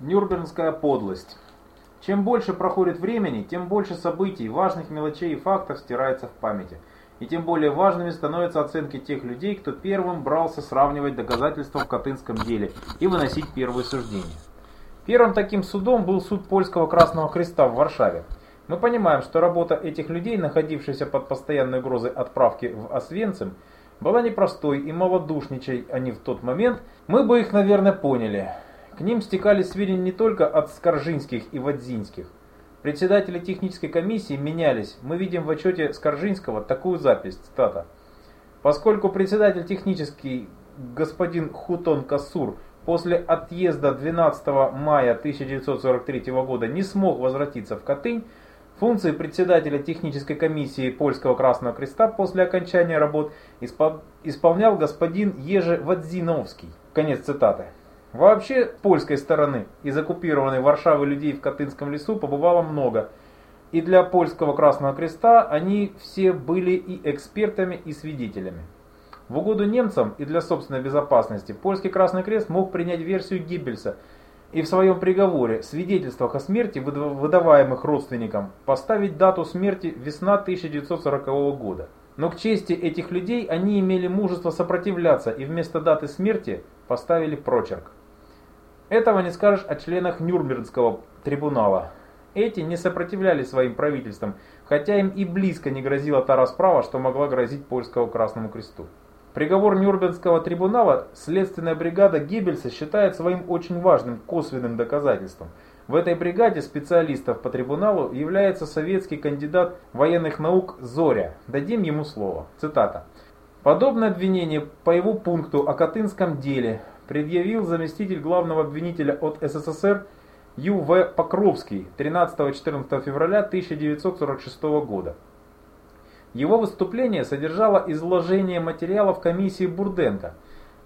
Нюрнбергская подлость. Чем больше проходит времени, тем больше событий, важных мелочей и фактов стирается в памяти. И тем более важными становятся оценки тех людей, кто первым брался сравнивать доказательства в Катынском деле и выносить первые суждения. Первым таким судом был суд Польского Красного Креста в Варшаве. Мы понимаем, что работа этих людей, находившихся под постоянной угрозой отправки в Освенцим, была непростой и малодушничай они в тот момент, мы бы их, наверное, поняли. К ним стекали сведения не только от Скоржинских и Вадзинских. Председатели технической комиссии менялись. Мы видим в отчете Скоржинского такую запись, цитата. Поскольку председатель технический господин Хутон Кассур после отъезда 12 мая 1943 года не смог возвратиться в Катынь, функции председателя технической комиссии Польского Красного Креста после окончания работ исполнял господин Ежи Вадзиновский. Конец цитаты. Вообще, польской стороны из оккупированной Варшавы людей в Катынском лесу побывало много. И для польского Красного Креста они все были и экспертами, и свидетелями. В угоду немцам и для собственной безопасности польский Красный Крест мог принять версию Гиббельса и в своем приговоре, свидетельствах о смерти, выдаваемых родственникам, поставить дату смерти весна 1940 года. Но к чести этих людей они имели мужество сопротивляться и вместо даты смерти поставили прочерк. Этого не скажешь о членах Нюрнбергского трибунала. Эти не сопротивлялись своим правительствам, хотя им и близко не грозила та расправа, что могла грозить польскому Красному Кресту. Приговор Нюрнбергского трибунала следственная бригада Геббельса считает своим очень важным косвенным доказательством. В этой бригаде специалистов по трибуналу является советский кандидат военных наук Зоря. Дадим ему слово. Цитата. Подобное обвинение по его пункту о Катынском деле предъявил заместитель главного обвинителя от СССР Ю.В. Покровский 13-14 февраля 1946 года. Его выступление содержало изложение материалов комиссии Бурденко.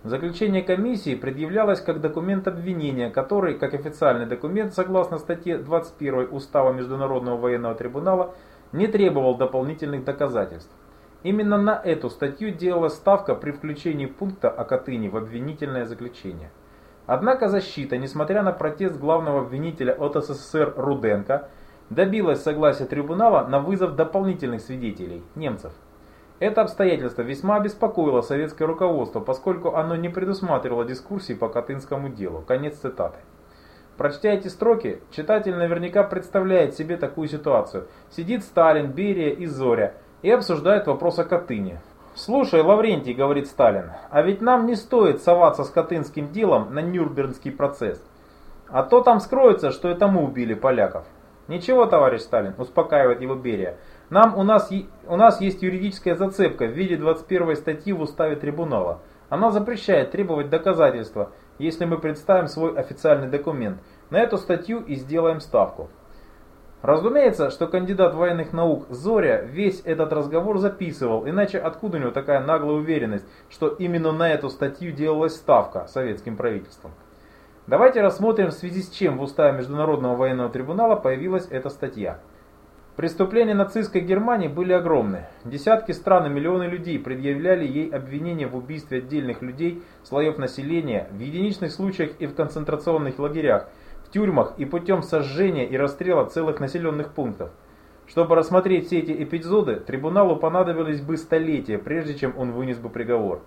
Заключение комиссии предъявлялось как документ обвинения, который, как официальный документ, согласно статье 21 Устава Международного военного трибунала, не требовал дополнительных доказательств. Именно на эту статью делалась ставка при включении пункта о Катыни в обвинительное заключение. Однако защита, несмотря на протест главного обвинителя от СССР Руденко, добилась согласия трибунала на вызов дополнительных свидетелей, немцев. Это обстоятельство весьма обеспокоило советское руководство, поскольку оно не предусматривало дискуссии по Катынскому делу. Конец цитаты. Прочтя эти строки, читатель наверняка представляет себе такую ситуацию. Сидит Сталин, Берия и Зоря – и обсуждают вопрос о Катыни. «Слушай, Лаврентий, — говорит Сталин, — а ведь нам не стоит соваться с Катынским делом на Нюрнбергский процесс. А то там скроется, что это мы убили поляков». «Ничего, товарищ Сталин, — успокаивает его Берия, — нам у нас, у нас есть юридическая зацепка в виде 21 статьи в уставе трибунала. Она запрещает требовать доказательства, если мы представим свой официальный документ. На эту статью и сделаем ставку». Разумеется, что кандидат военных наук Зоря весь этот разговор записывал, иначе откуда у него такая наглая уверенность, что именно на эту статью делалась ставка советским правительством. Давайте рассмотрим, в связи с чем в уставе Международного военного трибунала появилась эта статья. Преступления нацистской Германии были огромны. Десятки стран и миллионы людей предъявляли ей обвинения в убийстве отдельных людей, слоев населения, в единичных случаях и в концентрационных лагерях – тюрьмах и путем сожжения и расстрела целых населенных пунктов. Чтобы рассмотреть все эти эпизоды, трибуналу понадобились бы столетия, прежде чем он вынес бы приговор.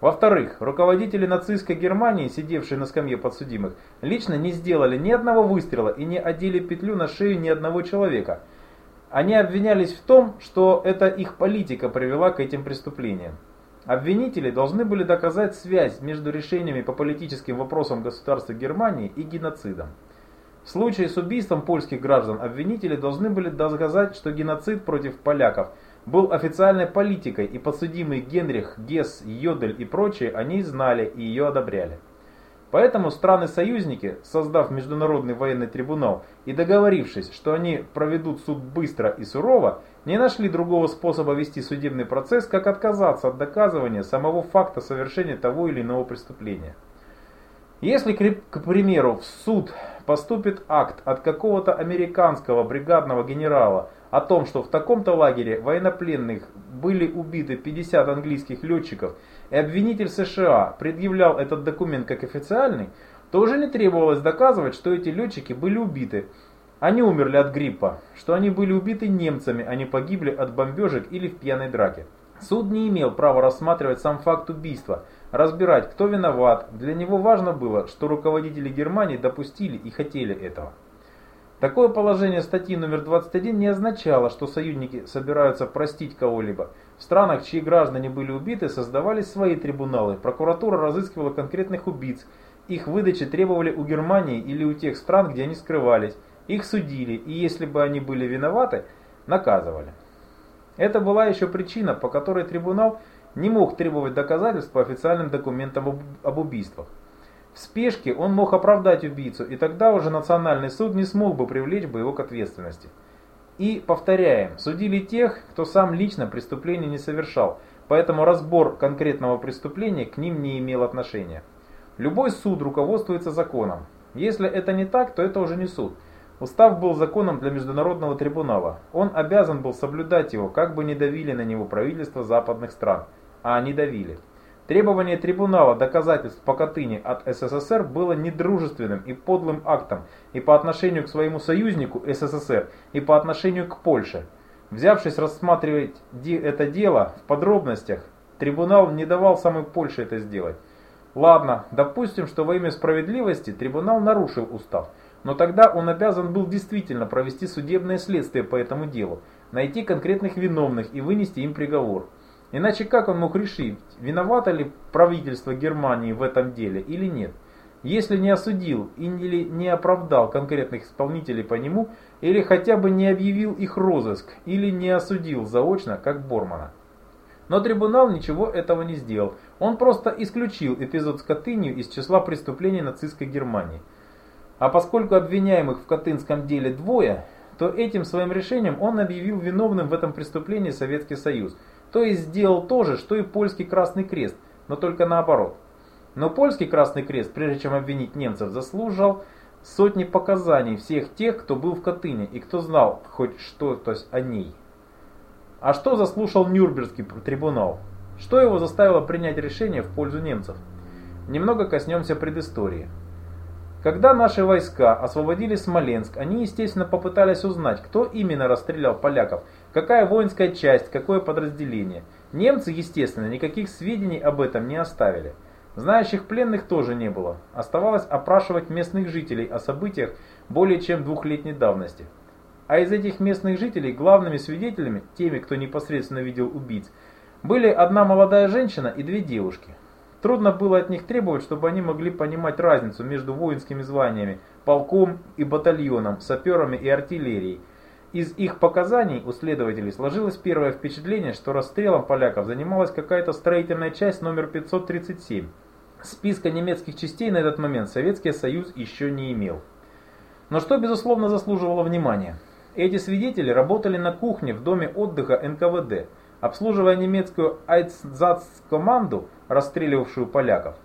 Во-вторых, руководители нацистской Германии, сидевшие на скамье подсудимых, лично не сделали ни одного выстрела и не одели петлю на шею ни одного человека. Они обвинялись в том, что это их политика привела к этим преступлениям. Обвинители должны были доказать связь между решениями по политическим вопросам государства Германии и геноцидом. В случае с убийством польских граждан обвинители должны были доказать, что геноцид против поляков был официальной политикой и подсудимые Генрих, Гесс, Йодель и прочие о ней знали и ее одобряли. Поэтому страны-союзники, создав Международный военный трибунал и договорившись, что они проведут суд быстро и сурово, не нашли другого способа вести судебный процесс, как отказаться от доказывания самого факта совершения того или иного преступления. Если, к примеру, в суд поступит акт от какого-то американского бригадного генерала о том, что в таком-то лагере военнопленных были убиты 50 английских летчиков, и обвинитель США предъявлял этот документ как официальный, тоже не требовалось доказывать, что эти летчики были убиты. Они умерли от гриппа, что они были убиты немцами, а не погибли от бомбежек или в пьяной драке. Суд не имел права рассматривать сам факт убийства, разбирать, кто виноват. Для него важно было, что руководители Германии допустили и хотели этого. Такое положение статьи номер 21 не означало, что союзники собираются простить кого-либо. В странах, чьи граждане были убиты, создавались свои трибуналы. Прокуратура разыскивала конкретных убийц. Их выдачи требовали у Германии или у тех стран, где они скрывались. Их судили, и если бы они были виноваты, наказывали. Это была еще причина, по которой трибунал не мог требовать доказательств по официальным документам об убийствах. В спешке он мог оправдать убийцу, и тогда уже национальный суд не смог бы привлечь бы его к ответственности. И, повторяем, судили тех, кто сам лично преступление не совершал, поэтому разбор конкретного преступления к ним не имел отношения. Любой суд руководствуется законом. Если это не так, то это уже не суд. Устав был законом для Международного трибунала. Он обязан был соблюдать его, как бы не давили на него правительства западных стран. А они давили. Требование трибунала доказательств по Катыни от СССР было недружественным и подлым актом и по отношению к своему союзнику СССР, и по отношению к Польше. Взявшись рассматривать это дело в подробностях, трибунал не давал самой Польше это сделать. Ладно, допустим, что во имя справедливости трибунал нарушил устав, но тогда он обязан был действительно провести судебное следствие по этому делу, найти конкретных виновных и вынести им приговор. Иначе как он мог решить, виновато ли правительство Германии в этом деле или нет? Если не осудил или не оправдал конкретных исполнителей по нему, или хотя бы не объявил их розыск, или не осудил заочно, как Бормана. Но трибунал ничего этого не сделал. Он просто исключил эпизод с Катынью из числа преступлений нацистской Германии. А поскольку обвиняемых в Катынском деле двое, то этим своим решением он объявил виновным в этом преступлении Советский Союз – то есть сделал то же, что и польский Красный Крест, но только наоборот. Но польский Красный Крест, прежде чем обвинить немцев, заслужил сотни показаний всех тех, кто был в Катыни и кто знал хоть что-то о ней. А что заслушал Нюрнбергский трибунал? Что его заставило принять решение в пользу немцев? Немного коснемся предыстории. Когда наши войска освободили Смоленск, они, естественно, попытались узнать, кто именно расстрелял поляков, какая воинская часть, какое подразделение. Немцы, естественно, никаких сведений об этом не оставили. Знающих пленных тоже не было. Оставалось опрашивать местных жителей о событиях более чем двухлетней давности. А из этих местных жителей главными свидетелями, теми, кто непосредственно видел убийц, были одна молодая женщина и две девушки. Трудно было от них требовать, чтобы они могли понимать разницу между воинскими званиями, полком и батальоном, саперами и артиллерией. Из их показаний у следователей сложилось первое впечатление, что расстрелом поляков занималась какая-то строительная часть номер 537. Списка немецких частей на этот момент Советский Союз еще не имел. Но что безусловно заслуживало внимания? Эти свидетели работали на кухне в доме отдыха НКВД – обслуживая немецкую Айцзац-команду, расстреливавшую поляков.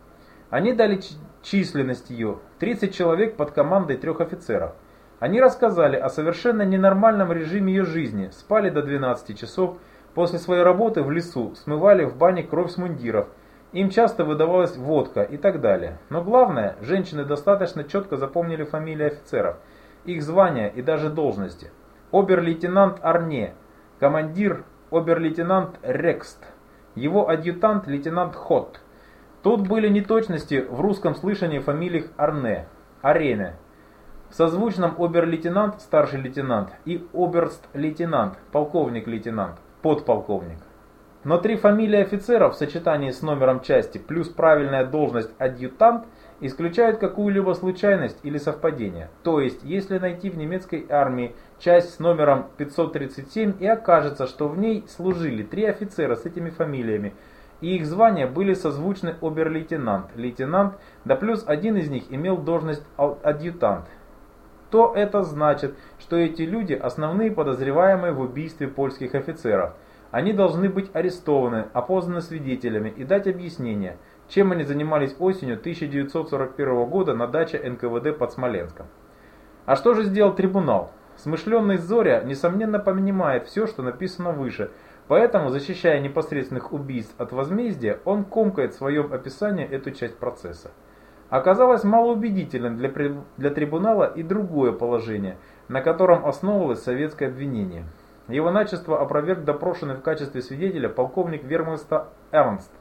Они дали численность ее 30 человек под командой трех офицеров. Они рассказали о совершенно ненормальном режиме ее жизни, спали до 12 часов, после своей работы в лесу смывали в бане кровь с мундиров, им часто выдавалась водка и так далее. Но главное, женщины достаточно четко запомнили фамилии офицеров, их звания и даже должности. Обер-лейтенант Арне, командир обер-лейтенант Рекст, его адъютант лейтенант Хот. Тут были неточности в русском слышании фамилий Арне, Арене. В созвучном обер-лейтенант, старший лейтенант и оберст-лейтенант, полковник-лейтенант, подполковник. Но три фамилии офицеров в сочетании с номером части плюс правильная должность адъютант – исключают какую-либо случайность или совпадение. То есть, если найти в немецкой армии часть с номером 537 и окажется, что в ней служили три офицера с этими фамилиями, и их звания были созвучны обер-лейтенант, лейтенант, да плюс один из них имел должность адъютант, то это значит, что эти люди основные подозреваемые в убийстве польских офицеров. Они должны быть арестованы, опознаны свидетелями и дать объяснение – чем они занимались осенью 1941 года на даче НКВД под Смоленском. А что же сделал трибунал? Смышленный Зоря, несомненно, понимает все, что написано выше, поэтому, защищая непосредственных убийств от возмездия, он комкает в своем описании эту часть процесса. Оказалось малоубедительным для, для трибунала и другое положение, на котором основывалось советское обвинение. Его начество опроверг допрошенный в качестве свидетеля полковник вермахта Эрнст,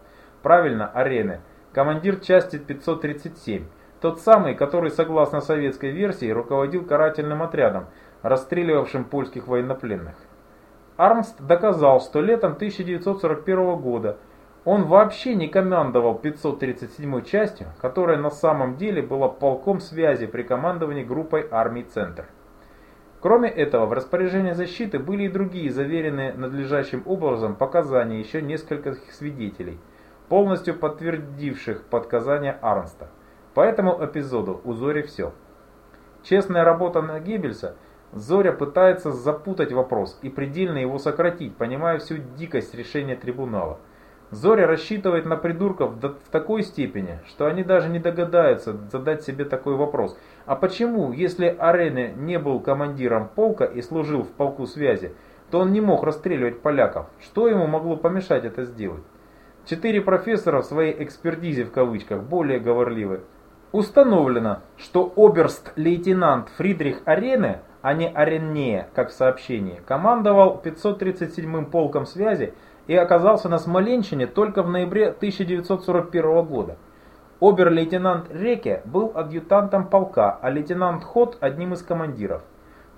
правильно, Арены, командир части 537, тот самый, который, согласно советской версии, руководил карательным отрядом, расстреливавшим польских военнопленных. Армст доказал, что летом 1941 года он вообще не командовал 537-й частью, которая на самом деле была полком связи при командовании группой армий «Центр». Кроме этого, в распоряжении защиты были и другие заверенные надлежащим образом показания еще нескольких свидетелей, полностью подтвердивших показания Арнста. По этому эпизоду у Зори все. Честная работа на Геббельса, Зоря пытается запутать вопрос и предельно его сократить, понимая всю дикость решения трибунала. Зоря рассчитывает на придурков в такой степени, что они даже не догадаются задать себе такой вопрос. А почему, если Арене не был командиром полка и служил в полку связи, то он не мог расстреливать поляков? Что ему могло помешать это сделать? Четыре профессора в своей экспертизе в кавычках более говорливы. Установлено, что оберст-лейтенант Фридрих Арене, а не Аренне, как в сообщении, командовал 537-м полком связи и оказался на Смоленщине только в ноябре 1941 года. Обер-лейтенант Реке был адъютантом полка, а лейтенант Ход одним из командиров.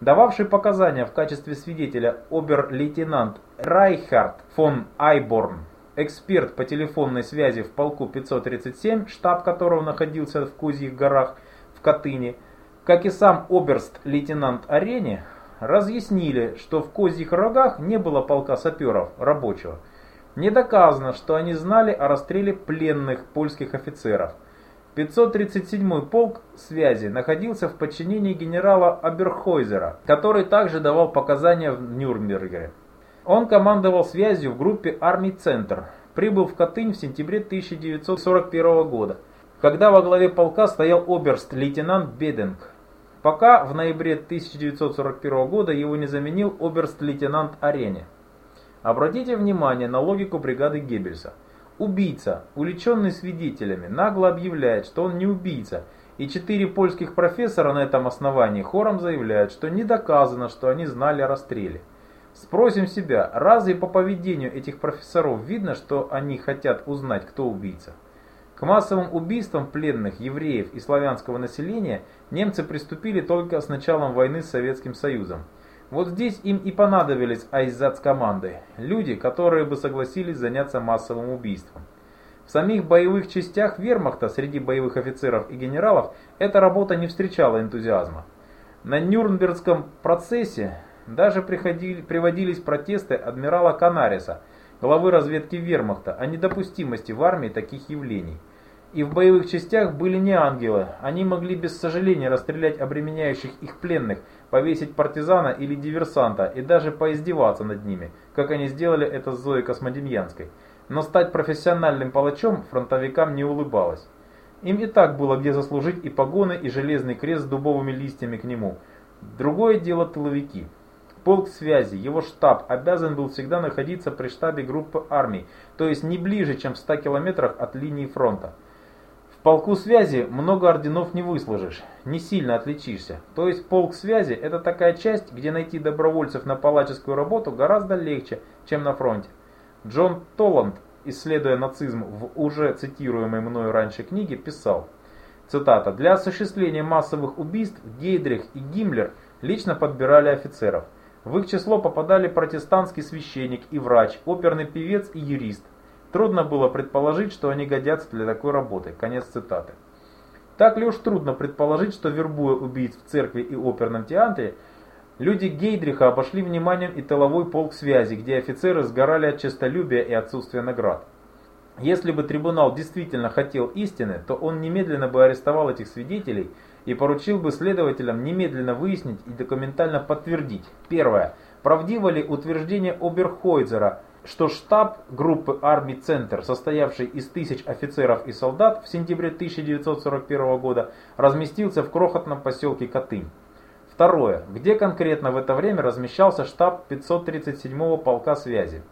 Дававший показания в качестве свидетеля обер-лейтенант Райхард фон Айборн, эксперт по телефонной связи в полку 537, штаб которого находился в Кузьих горах в Катыни, как и сам оберст-лейтенант Арене, разъяснили, что в Козьих Рогах не было полка саперов рабочего. Не доказано, что они знали о расстреле пленных польских офицеров. 537-й полк связи находился в подчинении генерала Аберхойзера, который также давал показания в Нюрнберге. Он командовал связью в группе армий «Центр», прибыл в Катынь в сентябре 1941 года, когда во главе полка стоял оберст-лейтенант Беденг. Пока в ноябре 1941 года его не заменил оберст-лейтенант Арене. Обратите внимание на логику бригады Геббельса. Убийца, увлеченный свидетелями, нагло объявляет, что он не убийца, и четыре польских профессора на этом основании хором заявляют, что не доказано, что они знали о расстреле. Спросим себя, разве по поведению этих профессоров видно, что они хотят узнать, кто убийца? К массовым убийствам пленных, евреев и славянского населения немцы приступили только с началом войны с Советским Союзом. Вот здесь им и понадобились айзац-команды, люди, которые бы согласились заняться массовым убийством. В самих боевых частях вермахта среди боевых офицеров и генералов эта работа не встречала энтузиазма. На Нюрнбергском процессе даже приходили, приводились протесты адмирала Канариса, главы разведки вермахта, о недопустимости в армии таких явлений – и в боевых частях были не ангелы. Они могли без сожаления расстрелять обременяющих их пленных, повесить партизана или диверсанта и даже поиздеваться над ними, как они сделали это с Зоей Космодемьянской. Но стать профессиональным палачом фронтовикам не улыбалось. Им и так было где заслужить и погоны, и железный крест с дубовыми листьями к нему. Другое дело тыловики. Полк связи, его штаб обязан был всегда находиться при штабе группы армий, то есть не ближе, чем в 100 километрах от линии фронта полку связи много орденов не выслужишь, не сильно отличишься. То есть полк связи это такая часть, где найти добровольцев на палаческую работу гораздо легче, чем на фронте. Джон Толланд, исследуя нацизм в уже цитируемой мною раньше книге, писал, цитата, «Для осуществления массовых убийств Гейдрих и Гиммлер лично подбирали офицеров. В их число попадали протестантский священник и врач, оперный певец и юрист. Трудно было предположить, что они годятся для такой работы. Конец цитаты. Так ли уж трудно предположить, что вербуя убийц в церкви и оперном театре, люди Гейдриха обошли вниманием и тыловой полк связи, где офицеры сгорали от честолюбия и отсутствия наград. Если бы трибунал действительно хотел истины, то он немедленно бы арестовал этих свидетелей и поручил бы следователям немедленно выяснить и документально подтвердить. Первое. Правдиво ли утверждение Оберхойзера что штаб группы армий «Центр», состоявший из тысяч офицеров и солдат в сентябре 1941 года, разместился в крохотном поселке Катынь. Второе. Где конкретно в это время размещался штаб 537-го полка связи?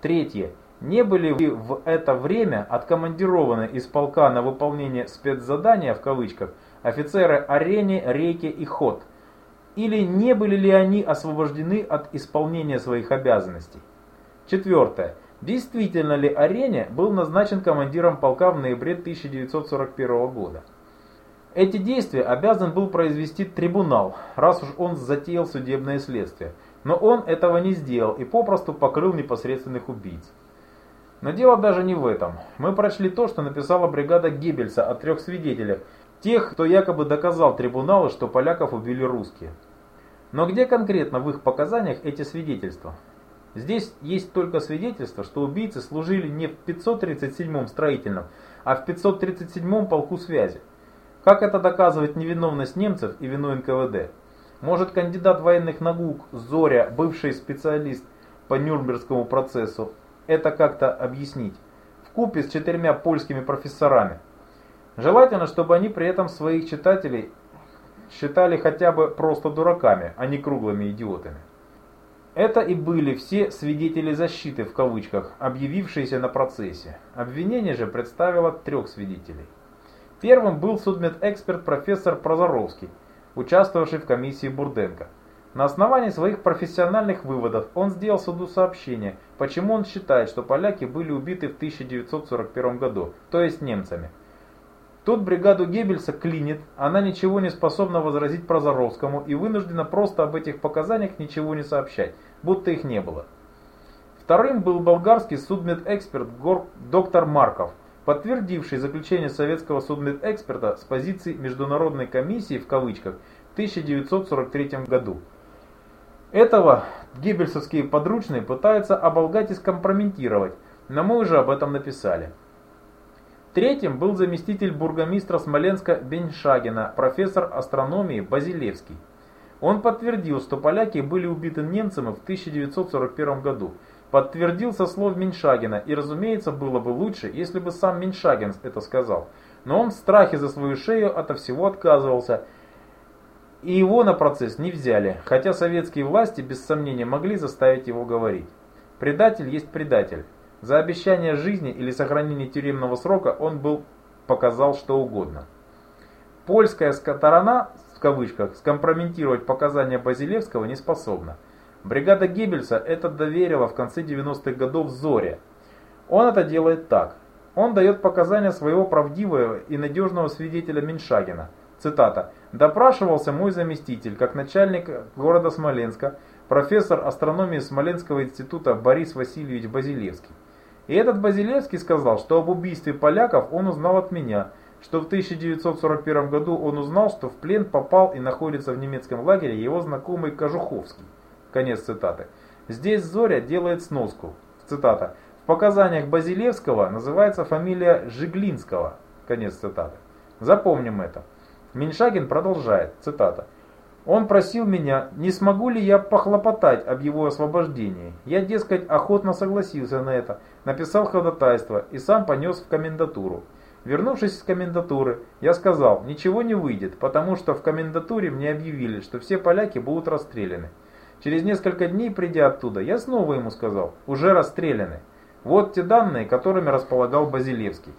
Третье. не были ли в это время откомандированы из полка на выполнение спецзадания в кавычках офицеры Арени, Рейки и Ход? Или не были ли они освобождены от исполнения своих обязанностей? Четвертое. Действительно ли Арене был назначен командиром полка в ноябре 1941 года? Эти действия обязан был произвести трибунал, раз уж он затеял судебное следствие. Но он этого не сделал и попросту покрыл непосредственных убийц. Но дело даже не в этом. Мы прочли то, что написала бригада Геббельса о трех свидетелях, тех, кто якобы доказал трибуналу, что поляков убили русские. Но где конкретно в их показаниях эти свидетельства? Здесь есть только свидетельство, что убийцы служили не в 537-м строительном, а в 537-м полку связи. Как это доказывает невиновность немцев и вину НКВД? Может кандидат военных наук Зоря, бывший специалист по Нюрнбергскому процессу, это как-то объяснить, в купе с четырьмя польскими профессорами. Желательно, чтобы они при этом своих читателей считали хотя бы просто дураками, а не круглыми идиотами. Это и были все свидетели защиты в кавычках, объявившиеся на процессе. Обвинение же представило трех свидетелей. Первым был судмедэксперт профессор Прозоровский, участвовавший в комиссии Бурденко. На основании своих профессиональных выводов он сделал суду сообщение, почему он считает, что поляки были убиты в 1941 году, то есть немцами. Тут бригаду Геббельса клинит, она ничего не способна возразить Прозоровскому и вынуждена просто об этих показаниях ничего не сообщать, будто их не было. Вторым был болгарский судмедэксперт доктор Марков, подтвердивший заключение советского судмедэксперта с позиции Международной комиссии в кавычках в 1943 году. Этого геббельсовские подручные пытаются оболгать и скомпрометировать, но мы уже об этом написали. Третьим был заместитель бургомистра Смоленска Беншагина, профессор астрономии Базилевский. Он подтвердил, что поляки были убиты немцами в 1941 году. Подтвердил со слов Меньшагина, и разумеется было бы лучше, если бы сам Меньшагин это сказал. Но он в страхе за свою шею ото всего отказывался и его на процесс не взяли, хотя советские власти без сомнения могли заставить его говорить. Предатель есть предатель. За обещание жизни или сохранение тюремного срока он был показал что угодно. Польская сторона, в кавычках, скомпрометировать показания Базилевского не способна. Бригада Геббельса это доверила в конце 90-х годов Зоре. Он это делает так. Он дает показания своего правдивого и надежного свидетеля Меньшагина – Цитата. «Допрашивался мой заместитель, как начальник города Смоленска, профессор астрономии Смоленского института Борис Васильевич Базилевский. И этот Базилевский сказал, что об убийстве поляков он узнал от меня, что в 1941 году он узнал, что в плен попал и находится в немецком лагере его знакомый Кожуховский. Конец цитаты. Здесь Зоря делает сноску. Цитата. В показаниях Базилевского называется фамилия Жиглинского. Конец цитаты. Запомним это. Меньшагин продолжает, цитата. Он просил меня, не смогу ли я похлопотать об его освобождении. Я, дескать, охотно согласился на это, написал ходатайство и сам понес в комендатуру. Вернувшись из комендатуры, я сказал, ничего не выйдет, потому что в комендатуре мне объявили, что все поляки будут расстреляны. Через несколько дней, придя оттуда, я снова ему сказал, уже расстреляны. Вот те данные, которыми располагал Базилевский.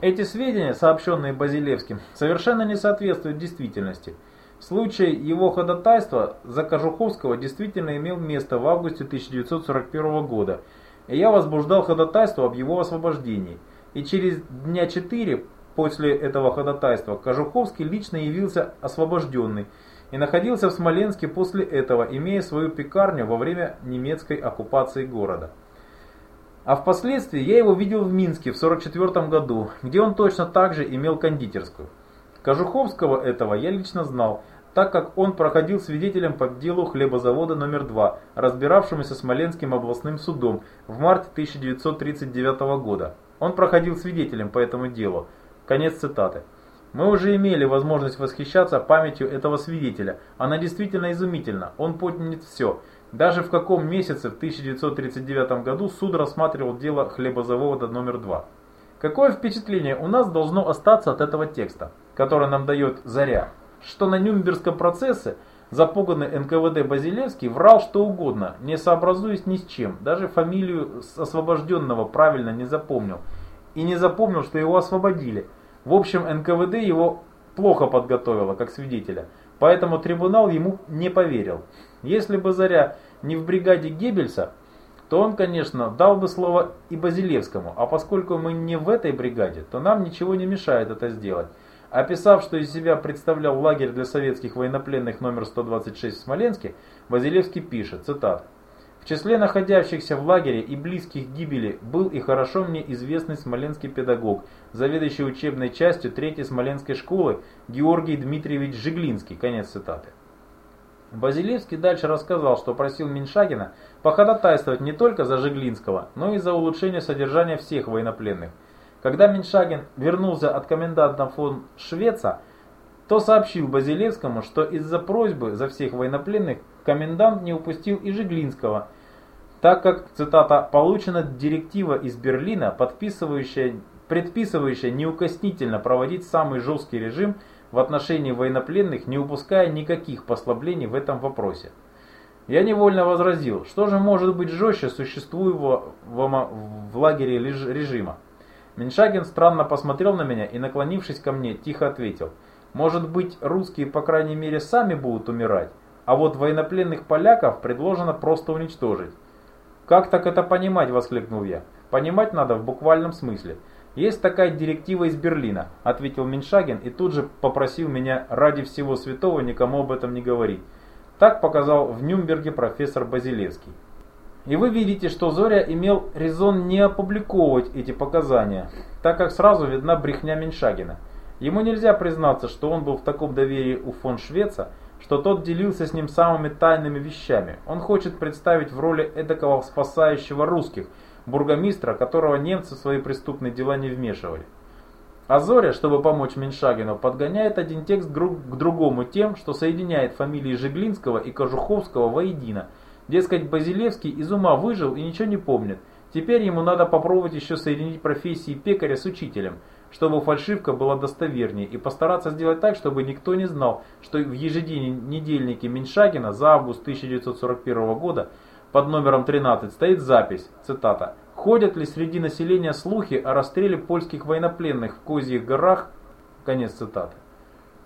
Эти сведения, сообщенные Базилевским, совершенно не соответствуют действительности. Случай его ходатайства за Кожуховского действительно имел место в августе 1941 года, и я возбуждал ходатайство об его освобождении. И через дня четыре после этого ходатайства Кожуховский лично явился освобожденный и находился в Смоленске после этого, имея свою пекарню во время немецкой оккупации города. А впоследствии я его видел в Минске в 44 году, где он точно так же имел кондитерскую. Кожуховского этого я лично знал, так как он проходил свидетелем по делу хлебозавода номер 2, разбиравшемуся Смоленским областным судом в марте 1939 года. Он проходил свидетелем по этому делу. Конец цитаты. Мы уже имели возможность восхищаться памятью этого свидетеля. Она действительно изумительна. Он помнит все. Даже в каком месяце в 1939 году суд рассматривал дело хлебозавода номер 2. Какое впечатление у нас должно остаться от этого текста, который нам дает Заря? Что на Нюрнбергском процессе запуганный НКВД Базилевский врал что угодно, не сообразуясь ни с чем, даже фамилию освобожденного правильно не запомнил. И не запомнил, что его освободили. В общем, НКВД его плохо подготовило, как свидетеля, поэтому трибунал ему не поверил. Если бы Заря не в бригаде Геббельса, то он, конечно, дал бы слово и Базилевскому, а поскольку мы не в этой бригаде, то нам ничего не мешает это сделать. Описав, что из себя представлял лагерь для советских военнопленных номер 126 в Смоленске, Базилевский пишет, цитат, «В числе находящихся в лагере и близких гибели был и хорошо мне известный смоленский педагог, заведующий учебной частью третьей смоленской школы Георгий Дмитриевич Жиглинский». Конец цитаты. Базилевский дальше рассказал, что просил Меньшагина походатайствовать не только за Жиглинского, но и за улучшение содержания всех военнопленных. Когда Меньшагин вернулся от коменданта фон Швеца, то сообщил Базилевскому, что из-за просьбы за всех военнопленных комендант не упустил и Жиглинского, так как, цитата, «получена директива из Берлина, подписывающая, предписывающая неукоснительно проводить самый жесткий режим в отношении военнопленных, не упуская никаких послаблений в этом вопросе. Я невольно возразил, что же может быть жестче существующего в лагере режима. Меньшагин странно посмотрел на меня и, наклонившись ко мне, тихо ответил, может быть русские по крайней мере сами будут умирать, а вот военнопленных поляков предложено просто уничтожить. «Как так это понимать?» – воскликнул я. «Понимать надо в буквальном смысле. «Есть такая директива из Берлина», — ответил Меньшагин и тут же попросил меня ради всего святого никому об этом не говорить. Так показал в Нюрнберге профессор Базилевский. И вы видите, что Зоря имел резон не опубликовывать эти показания, так как сразу видна брехня Меньшагина. Ему нельзя признаться, что он был в таком доверии у фон Швеца, что тот делился с ним самыми тайными вещами. Он хочет представить в роли эдакого спасающего русских – бургомистра, которого немцы в свои преступные дела не вмешивали. А Зоря, чтобы помочь Меньшагину, подгоняет один текст к другому тем, что соединяет фамилии Жиглинского и Кожуховского воедино. Дескать, Базилевский из ума выжил и ничего не помнит. Теперь ему надо попробовать еще соединить профессии пекаря с учителем, чтобы фальшивка была достовернее, и постараться сделать так, чтобы никто не знал, что в ежедневнике Меньшагина за август 1941 года под номером 13 стоит запись, цитата, «Ходят ли среди населения слухи о расстреле польских военнопленных в Козьих горах?» Конец цитаты.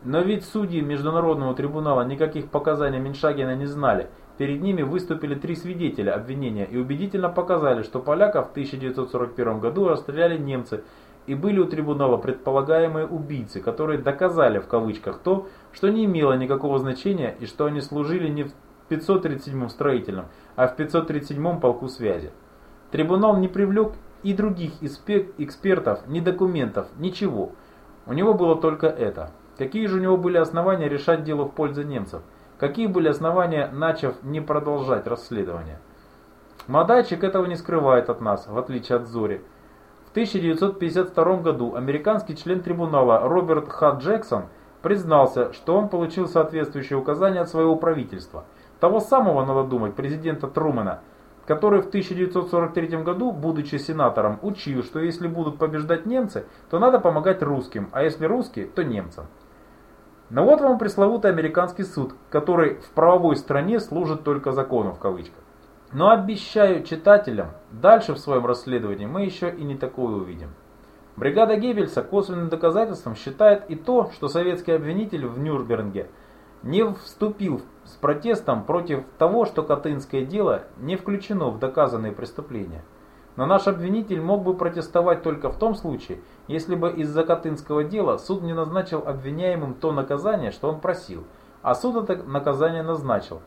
Но ведь судьи Международного трибунала никаких показаний Меньшагина не знали. Перед ними выступили три свидетеля обвинения и убедительно показали, что поляков в 1941 году расстреляли немцы и были у трибунала предполагаемые убийцы, которые доказали в кавычках то, что не имело никакого значения и что они служили не в 537-м строительном, а в 537-м полку связи. Трибунал не привлек и других экспертов, ни документов, ничего. У него было только это. Какие же у него были основания решать дело в пользу немцев? Какие были основания, начав не продолжать расследование? Мадайчик этого не скрывает от нас, в отличие от Зори. В 1952 году американский член трибунала Роберт Х. Джексон признался, что он получил соответствующие указания от своего правительства – того самого, надо думать, президента Трумэна, который в 1943 году, будучи сенатором, учил, что если будут побеждать немцы, то надо помогать русским, а если русские, то немцам. Но вот вам пресловутый американский суд, который в правовой стране служит только закону в кавычках. Но обещаю читателям, дальше в своем расследовании мы еще и не такое увидим. Бригада Геббельса косвенным доказательством считает и то, что советский обвинитель в Нюрнберге – не вступил с протестом против того, что Катынское дело не включено в доказанные преступления. Но наш обвинитель мог бы протестовать только в том случае, если бы из-за Катынского дела суд не назначил обвиняемым то наказание, что он просил, а суд это наказание назначил.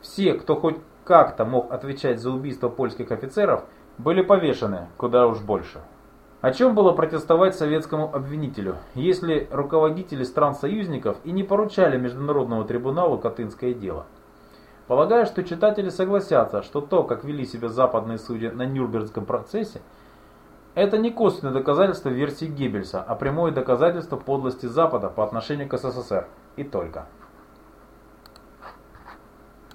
Все, кто хоть как-то мог отвечать за убийство польских офицеров, были повешены, куда уж больше. О чем было протестовать советскому обвинителю, если руководители стран-союзников и не поручали Международному трибуналу Катынское дело? Полагаю, что читатели согласятся, что то, как вели себя западные судьи на Нюрнбергском процессе, это не косвенное доказательство версии Геббельса, а прямое доказательство подлости Запада по отношению к СССР. И только.